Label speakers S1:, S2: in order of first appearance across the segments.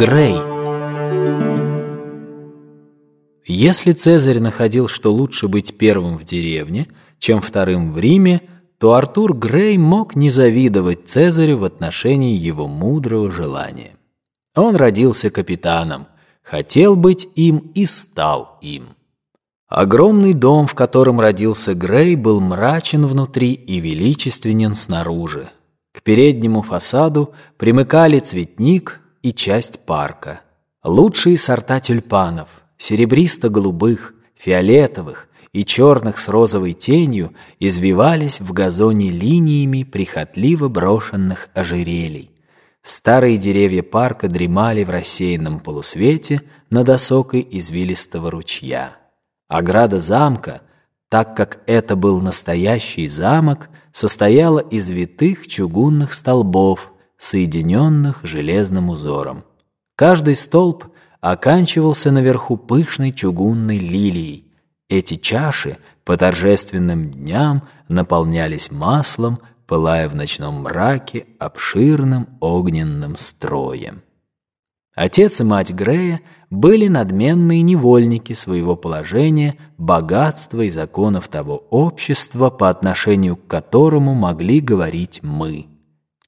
S1: Грей Если Цезарь находил, что лучше быть первым в деревне, чем вторым в Риме, то Артур Грей мог не завидовать Цезарю в отношении его мудрого желания. Он родился капитаном, хотел быть им и стал им. Огромный дом, в котором родился Грей, был мрачен внутри и величественен снаружи. К переднему фасаду примыкали цветник и часть парка. Лучшие сорта тюльпанов, серебристо-голубых, фиолетовых и черных с розовой тенью, извивались в газоне линиями прихотливо брошенных ожерелий. Старые деревья парка дремали в рассеянном полусвете над осокой извилистого ручья. Ограда замка, так как это был настоящий замок, состояла из витых чугунных столбов, соединенных железным узором. Каждый столб оканчивался наверху пышной чугунной лилией. Эти чаши по торжественным дням наполнялись маслом, пылая в ночном мраке обширным огненным строем. Отец и мать Грея были надменные невольники своего положения, богатства и законов того общества, по отношению к которому могли говорить «мы».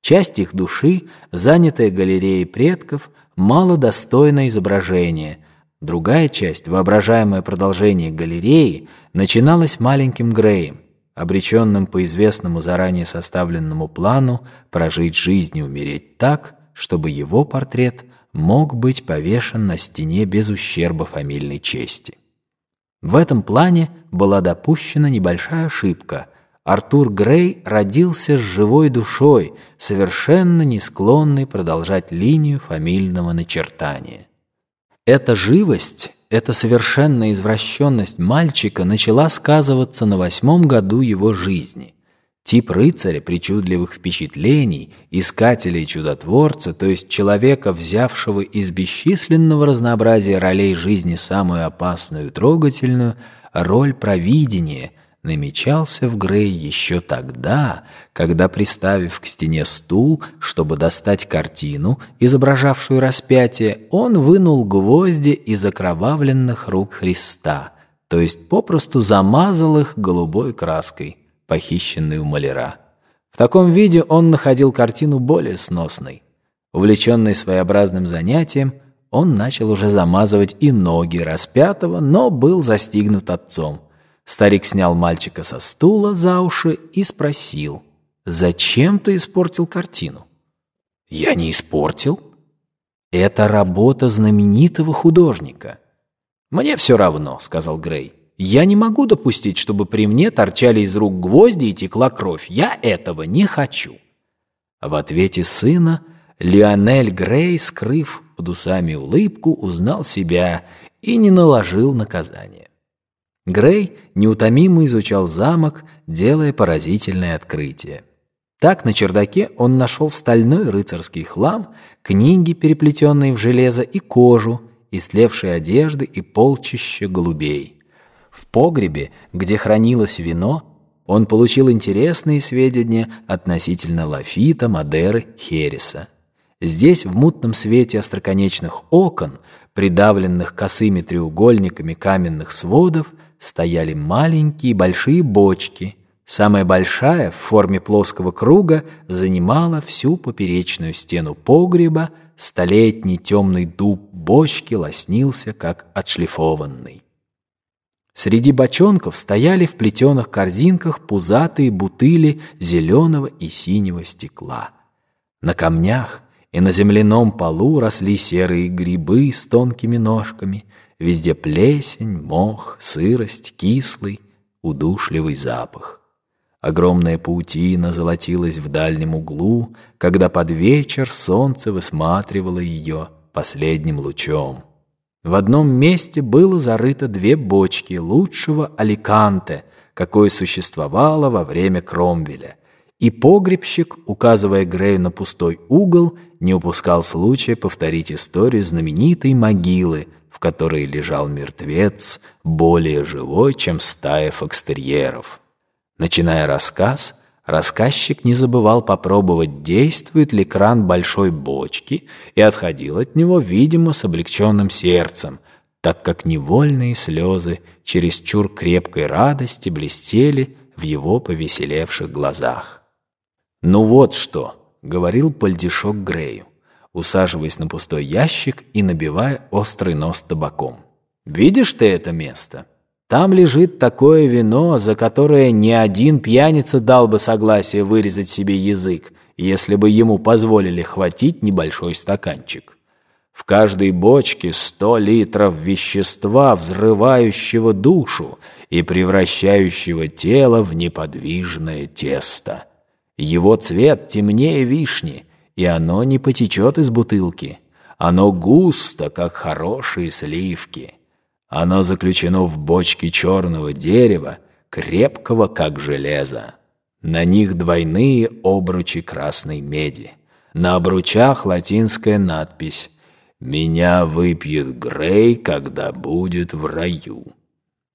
S1: Часть их души, занятая галереей предков, мало достойно изображения. Другая часть, воображаемое продолжение галереи, начиналась маленьким Греем, обреченным по известному заранее составленному плану прожить жизнь и умереть так, чтобы его портрет – мог быть повешен на стене без ущерба фамильной чести. В этом плане была допущена небольшая ошибка. Артур Грей родился с живой душой, совершенно не склонный продолжать линию фамильного начертания. Эта живость, эта совершенная извращенность мальчика начала сказываться на восьмом году его жизни – Тип рыцаря причудливых впечатлений, искателя и чудотворца, то есть человека, взявшего из бесчисленного разнообразия ролей жизни самую опасную и трогательную, роль провидения, намечался в Грей еще тогда, когда, приставив к стене стул, чтобы достать картину, изображавшую распятие, он вынул гвозди из окровавленных рук Христа, то есть попросту замазал их голубой краской похищенный у маляра. В таком виде он находил картину более сносной. Увлеченный своеобразным занятием, он начал уже замазывать и ноги распятого, но был застигнут отцом. Старик снял мальчика со стула за уши и спросил, «Зачем ты испортил картину?» «Я не испортил. Это работа знаменитого художника». «Мне все равно», — сказал Грей. Я не могу допустить, чтобы при мне торчали из рук гвозди и текла кровь. Я этого не хочу». В ответе сына Лионель Грей, скрыв под усами улыбку, узнал себя и не наложил наказание. Грей неутомимо изучал замок, делая поразительное открытие. Так на чердаке он нашел стальной рыцарский хлам, книги, переплетенные в железо, и кожу, истлевшие одежды и полчища голубей. В погребе, где хранилось вино, он получил интересные сведения относительно лафита, Мадеры, Хереса. Здесь, в мутном свете остроконечных окон, придавленных косыми треугольниками каменных сводов, стояли маленькие и большие бочки. Самая большая, в форме плоского круга, занимала всю поперечную стену погреба, столетний темный дуб бочки лоснился, как отшлифованный. Среди бочонков стояли в плетеных корзинках пузатые бутыли зеленого и синего стекла. На камнях и на земляном полу росли серые грибы с тонкими ножками, везде плесень, мох, сырость, кислый, удушливый запах. Огромная паутина золотилась в дальнем углу, когда под вечер солнце высматривало ее последним лучом. В одном месте было зарыто две бочки лучшего аликанте, какое существовало во время Кромвеля. И погребщик, указывая Грею на пустой угол, не упускал случая повторить историю знаменитой могилы, в которой лежал мертвец, более живой, чем стая фокстерьеров. Начиная рассказ, Рассказчик не забывал попробовать, действует ли кран большой бочки, и отходил от него, видимо, с облегченным сердцем, так как невольные слезы чересчур крепкой радости блестели в его повеселевших глазах. «Ну вот что», — говорил Пальдишок Грею, усаживаясь на пустой ящик и набивая острый нос табаком. «Видишь ты это место?» Там лежит такое вино, за которое ни один пьяница дал бы согласие вырезать себе язык, если бы ему позволили хватить небольшой стаканчик. В каждой бочке сто литров вещества, взрывающего душу и превращающего тело в неподвижное тесто. Его цвет темнее вишни, и оно не потечет из бутылки. Оно густо, как хорошие сливки. Оно заключено в бочке черного дерева, крепкого, как железо. На них двойные обручи красной меди. На обручах латинская надпись «Меня выпьет Грей, когда будет в раю».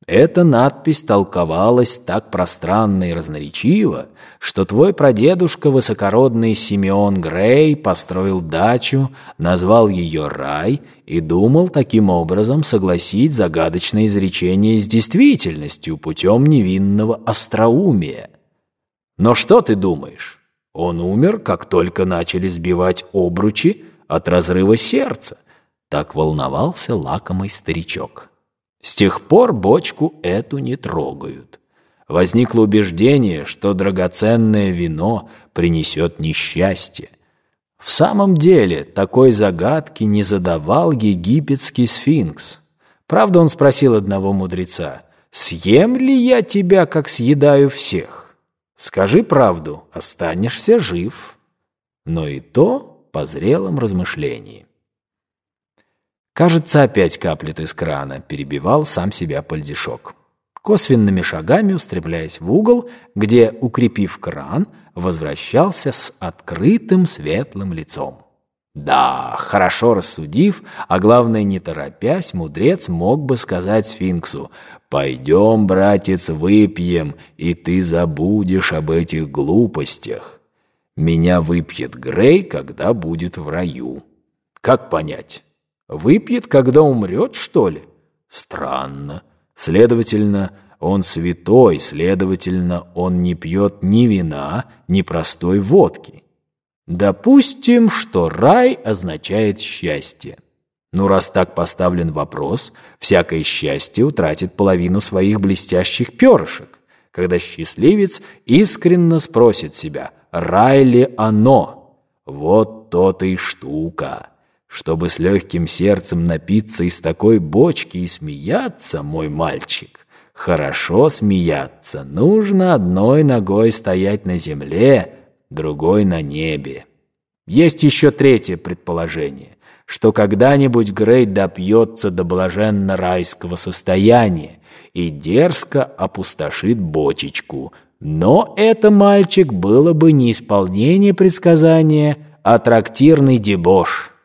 S1: Эта надпись толковалась так пространно и разноречиво, что твой прадедушка, высокородный Симеон Грей, построил дачу, назвал ее «Рай» и думал таким образом согласить загадочное изречение с действительностью путем невинного остроумия. Но что ты думаешь? Он умер, как только начали сбивать обручи от разрыва сердца. Так волновался лакомый старичок. С тех пор бочку эту не трогают. Возникло убеждение, что драгоценное вино принесет несчастье. В самом деле, такой загадки не задавал египетский сфинкс. Правда, он спросил одного мудреца, «Съем ли я тебя, как съедаю всех? Скажи правду, останешься жив». Но и то по зрелом размышлении. Кажется, опять каплет из крана, перебивал сам себя пальдишок. Косвенными шагами устремляясь в угол, где, укрепив кран, возвращался с открытым светлым лицом. Да, хорошо рассудив, а главное не торопясь, мудрец мог бы сказать сфинксу «Пойдем, братец, выпьем, и ты забудешь об этих глупостях. Меня выпьет Грей, когда будет в раю». Как понять? Выпьет, когда умрет, что ли? Странно. Следовательно, он святой, следовательно, он не пьет ни вина, ни простой водки. Допустим, что рай означает счастье. Ну, раз так поставлен вопрос, всякое счастье утратит половину своих блестящих перышек, когда счастливец искренно спросит себя, рай ли оно? Вот то-то и штука. Чтобы с легким сердцем напиться из такой бочки и смеяться, мой мальчик, хорошо смеяться, нужно одной ногой стоять на земле, другой на небе. Есть еще третье предположение, что когда-нибудь Грей допьется до блаженно-райского состояния и дерзко опустошит бочечку. Но это, мальчик, было бы не исполнение предсказания, а трактирный дебош».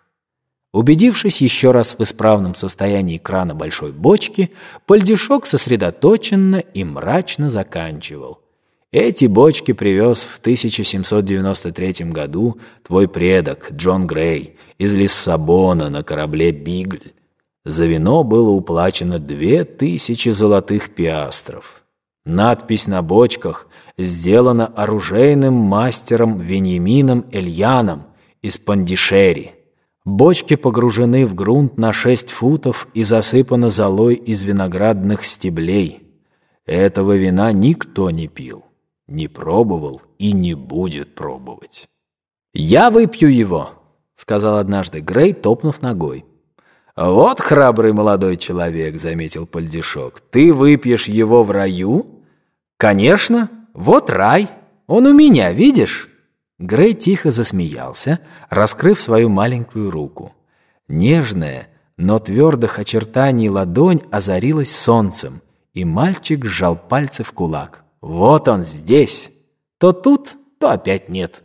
S1: Убедившись еще раз в исправном состоянии крана большой бочки, Пальдишок сосредоточенно и мрачно заканчивал. Эти бочки привез в 1793 году твой предок Джон Грей из Лиссабона на корабле «Бигль». За вино было уплачено две тысячи золотых пиастров. Надпись на бочках сделана оружейным мастером Веньямином Эльяном из Пандишери – Бочки погружены в грунт на шесть футов и засыпаны золой из виноградных стеблей. Этого вина никто не пил, не пробовал и не будет пробовать. «Я выпью его», — сказал однажды Грей, топнув ногой. «Вот храбрый молодой человек», — заметил Пальдишок. «Ты выпьешь его в раю?» «Конечно, вот рай. Он у меня, видишь?» Грей тихо засмеялся, раскрыв свою маленькую руку. Нежная, но твердых очертаний ладонь озарилась солнцем, и мальчик сжал пальцы в кулак. «Вот он здесь! То тут, то опять нет!»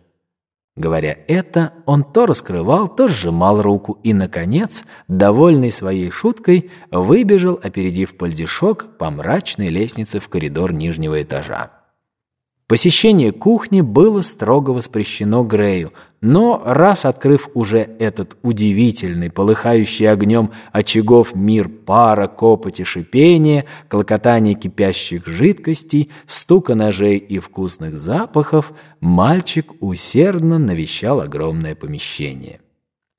S1: Говоря это, он то раскрывал, то сжимал руку и, наконец, довольный своей шуткой, выбежал, опередив пальдишок по мрачной лестнице в коридор нижнего этажа. Посещение кухни было строго воспрещено Грею, но раз открыв уже этот удивительный, полыхающий огнем очагов мир пара, копоти, шипения, клокотания кипящих жидкостей, стука ножей и вкусных запахов, мальчик усердно навещал огромное помещение.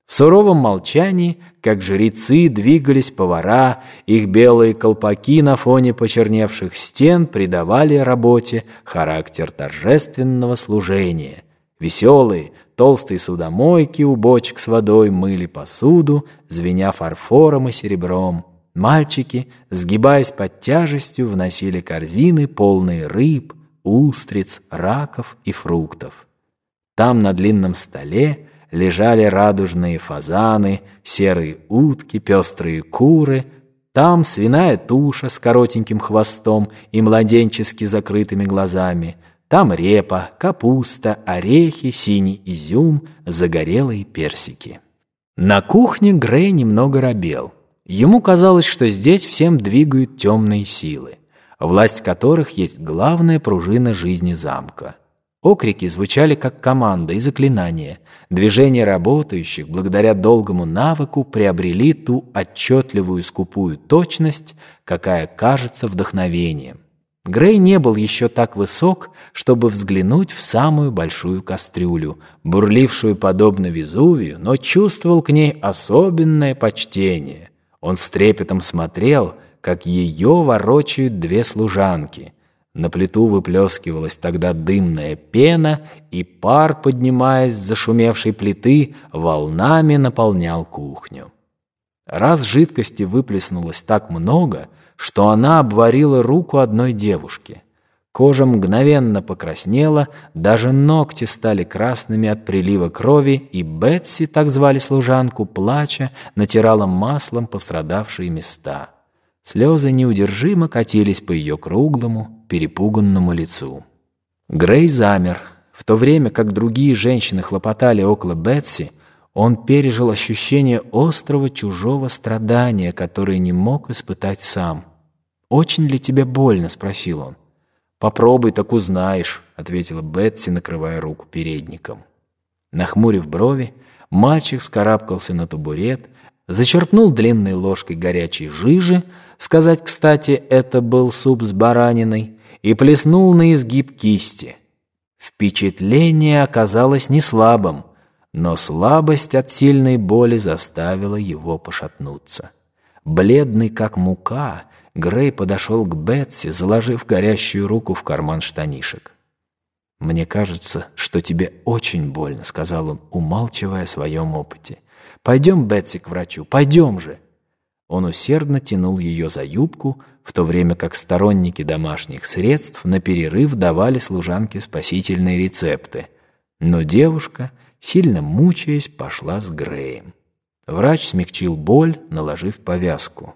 S1: В суровом молчании, как жрецы, двигались повара, их белые колпаки на фоне почерневших стен придавали работе характер торжественного служения. Веселые, толстые судомойки у бочек с водой мыли посуду, звеня фарфором и серебром. Мальчики, сгибаясь под тяжестью, вносили корзины, полные рыб, устриц, раков и фруктов. Там на длинном столе лежали радужные фазаны, серые утки, пестрые куры, там свиная туша с коротеньким хвостом и младенчески закрытыми глазами, там репа, капуста, орехи, синий изюм, загорелые персики. На кухне Грей немного робел. Ему казалось, что здесь всем двигают темные силы, власть которых есть главная пружина жизни замка. Окрики звучали как команда и заклинания. Движения работающих, благодаря долгому навыку, приобрели ту отчетливую скупую точность, какая кажется вдохновением. Грей не был еще так высок, чтобы взглянуть в самую большую кастрюлю, бурлившую подобно Везувию, но чувствовал к ней особенное почтение. Он с трепетом смотрел, как ее ворочают две служанки — на плиту выплескивалась тогда дымная пена, и пар, поднимаясь с зашумевшей плиты, волнами наполнял кухню. Раз жидкости выплеснулось так много, что она обварила руку одной девушки. Кожа мгновенно покраснела, даже ногти стали красными от прилива крови, и Бетси, так звали служанку, плача, натирала маслом пострадавшие места. Слезы неудержимо катились по ее круглому, перепуганному лицу. Грей замер. В то время как другие женщины хлопотали около Бетси, он пережил ощущение острого чужого страдания, которое не мог испытать сам. «Очень ли тебе больно?» — спросил он. «Попробуй, так узнаешь», — ответила Бетси, накрывая руку передником. Нахмурив брови, мальчик вскарабкался на табурет, зачерпнул длинной ложкой горячей жижи, сказать, кстати, это был суп с бараниной, и плеснул на изгиб кисти. Впечатление оказалось не слабым, но слабость от сильной боли заставила его пошатнуться. Бледный как мука, Грей подошел к Бетси, заложив горящую руку в карман штанишек. «Мне кажется, что тебе очень больно», — сказал он, умалчивая о своем опыте. «Пойдем, Бетси, к врачу, пойдем же». Он усердно тянул ее за юбку, в то время как сторонники домашних средств на перерыв давали служанке спасительные рецепты. Но девушка, сильно мучаясь, пошла с Греем. Врач смягчил боль, наложив повязку.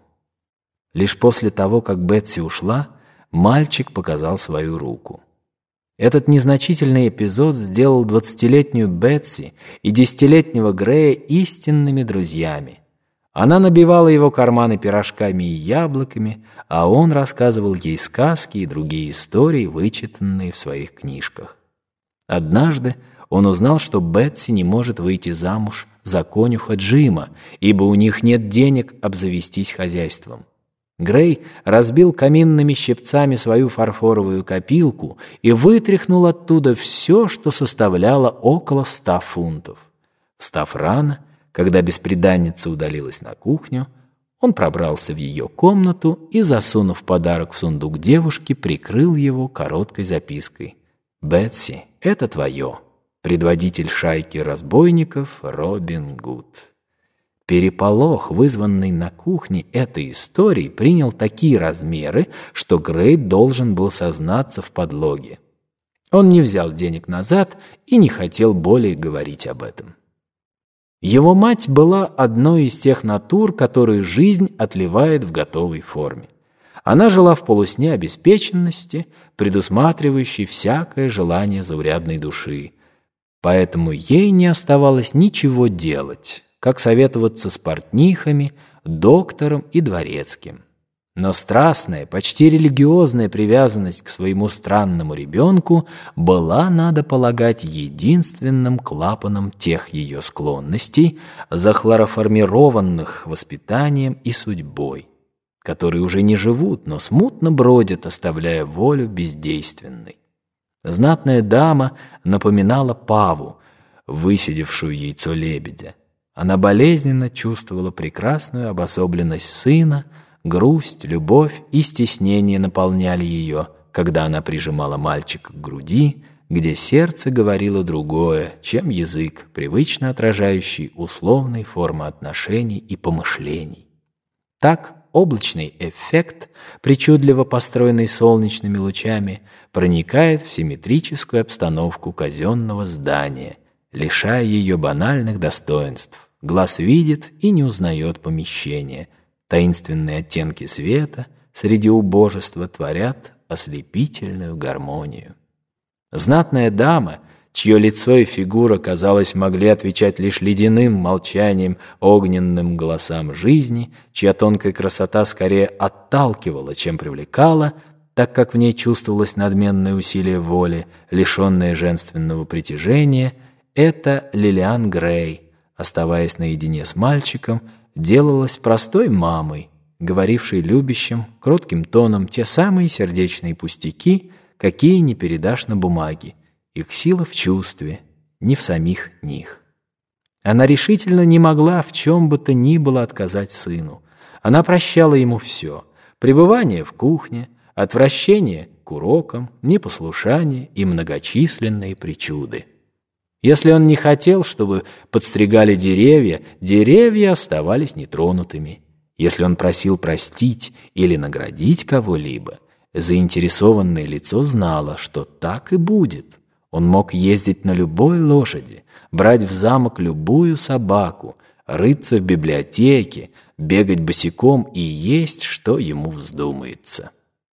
S1: Лишь после того, как Бетси ушла, мальчик показал свою руку. Этот незначительный эпизод сделал двадцатилетнюю Бетси и десятилетнего Грея истинными друзьями. Она набивала его карманы пирожками и яблоками, а он рассказывал ей сказки и другие истории, вычитанные в своих книжках. Однажды он узнал, что Бетси не может выйти замуж за конюха Джима, ибо у них нет денег обзавестись хозяйством. Грей разбил каминными щипцами свою фарфоровую копилку и вытряхнул оттуда все, что составляло около ста фунтов. Встав рано, когда бесприданница удалилась на кухню, он пробрался в ее комнату и, засунув подарок в сундук девушки, прикрыл его короткой запиской. «Бетси, это твое. Предводитель шайки разбойников Робин Гуд». Переполох, вызванный на кухне этой историей, принял такие размеры, что Грейт должен был сознаться в подлоге. Он не взял денег назад и не хотел более говорить об этом. Его мать была одной из тех натур, которые жизнь отливает в готовой форме. Она жила в полусне обеспеченности, предусматривающей всякое желание заурядной души. Поэтому ей не оставалось ничего делать, как советоваться с портнихами, доктором и дворецким. Но страстная, почти религиозная привязанность к своему странному ребенку была, надо полагать, единственным клапаном тех ее склонностей, захлороформированных воспитанием и судьбой, которые уже не живут, но смутно бродят, оставляя волю бездейственной. Знатная дама напоминала Паву, высидевшую яйцо лебедя. Она болезненно чувствовала прекрасную обособленность сына, грусть, любовь и стеснение наполняли ее, когда она прижимала мальчика к груди, где сердце говорило другое, чем язык, привычно отражающий условные формы отношений и помышлений. Так облачный эффект, причудливо построенный солнечными лучами, проникает в симметрическую обстановку казенного здания, лишая ее банальных достоинств. Глаз видит и не узнает помещение. Таинственные оттенки света среди убожества творят ослепительную гармонию. Знатная дама, чье лицо и фигура, казалось, могли отвечать лишь ледяным молчанием огненным голосам жизни, чья тонкая красота скорее отталкивала, чем привлекала, так как в ней чувствовалось надменное усилие воли, лишенное женственного притяжения — это Лилиан Грей, оставаясь наедине с мальчиком, делалась простой мамой, говорившей любящим, кротким тоном те самые сердечные пустяки, какие не передашь на бумаге. Их сила в чувстве, не в самих них. Она решительно не могла в чем бы то ни было отказать сыну. Она прощала ему все — пребывание в кухне, отвращение к урокам, непослушание и многочисленные причуды. Если он не хотел, чтобы подстригали деревья, деревья оставались нетронутыми. Если он просил простить или наградить кого-либо, заинтересованное лицо знало, что так и будет. Он мог ездить на любой лошади, брать в замок любую собаку, рыться в библиотеке, бегать босиком и есть, что ему вздумается.